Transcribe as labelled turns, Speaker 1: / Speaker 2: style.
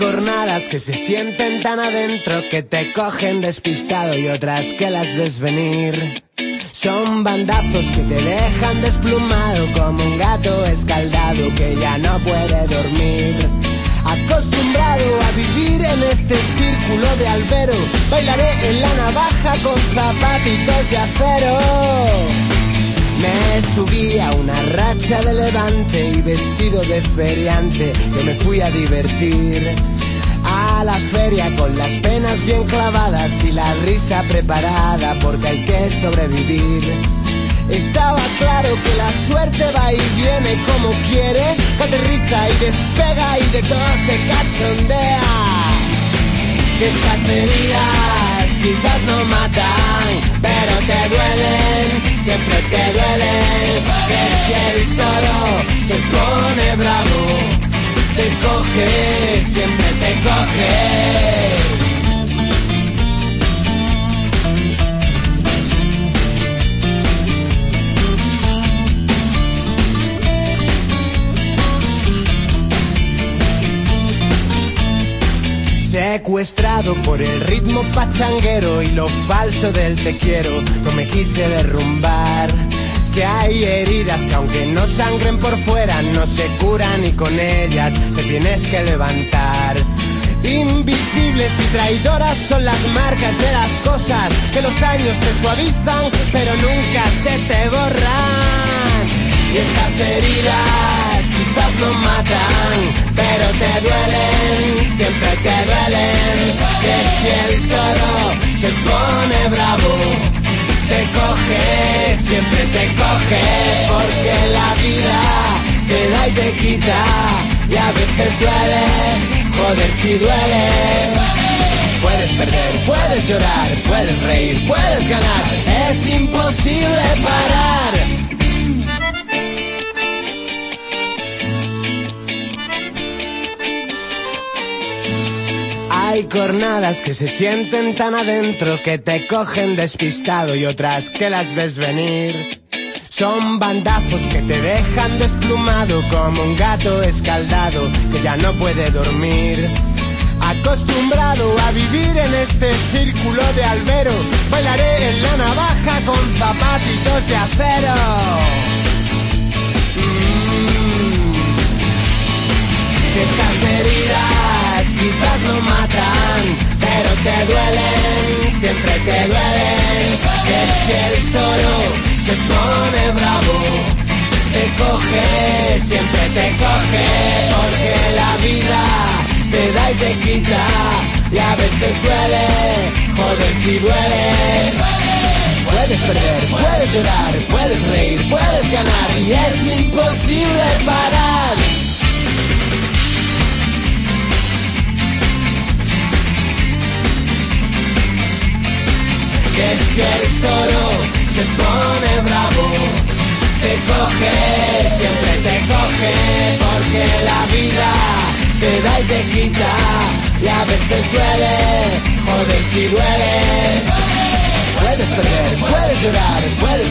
Speaker 1: cornadas que se sienten tan adentro que te cogen despistado y otras que las ves venir. Son bandazos que te dejan desplumado como un gato escaldado que ya no puede dormir. Acostumbrado a vivir en este círculo de albero, bailaré en la navaja con zapatitos de acero. De levante y vestido de feriante que me fui a divertir. A la feria con las penas bien clavadas y la risa preparada porque hay que sobrevivir. Estaba claro que la suerte va y viene como quiere, que aterriza y despega y de todo se cachondea. Estas heridas quizás no matan, pero te duelen, siempre si el toro se pone bravo, te coge, siempre te coge. Secuestrado por el ritmo pachanguero y lo falso del te quiero, no me quise derrumbar. Que hay heridas que aunque no sangren por fuera, no se curan y con ellas te tienes que levantar. Invisibles y traidoras son las marcas de las cosas que los años te suavizan, pero nunca se te borran. Y estas heridas quizás no matan, pero te duelen, siempre te duelen. Que si el toro se pone bravo, te coge, siempre te coge, porque la vida te da y te quita, y a veces duele, joder si duele. Puedes perder, puedes llorar, puedes reír, puedes ganar, es imposible Hay cornadas que se sienten tan adentro que te cogen despistado y otras que las ves venir. Son bandazos que te dejan desplumado como un gato escaldado que ya no puede dormir. Acostumbrado a vivir en este círculo de albero, bailaré en la navaja con zapatitos de acero. Que estas si el toro se pone bravo, te coge, siempre te coge, porque la vida te da y te quita, y a veces duele, joder si duele. Puedes perder, puedes llorar, puedes reír, puedes ganar, y es imposible parar. El toro se pone bravo, te coge, siempre te coge, porque la vida te da y te quita, y a veces duele, joder si duele. Puedes perder, puedes llorar, puedes